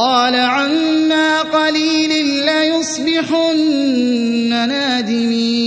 قال عما قليل ليصبحن نادمين.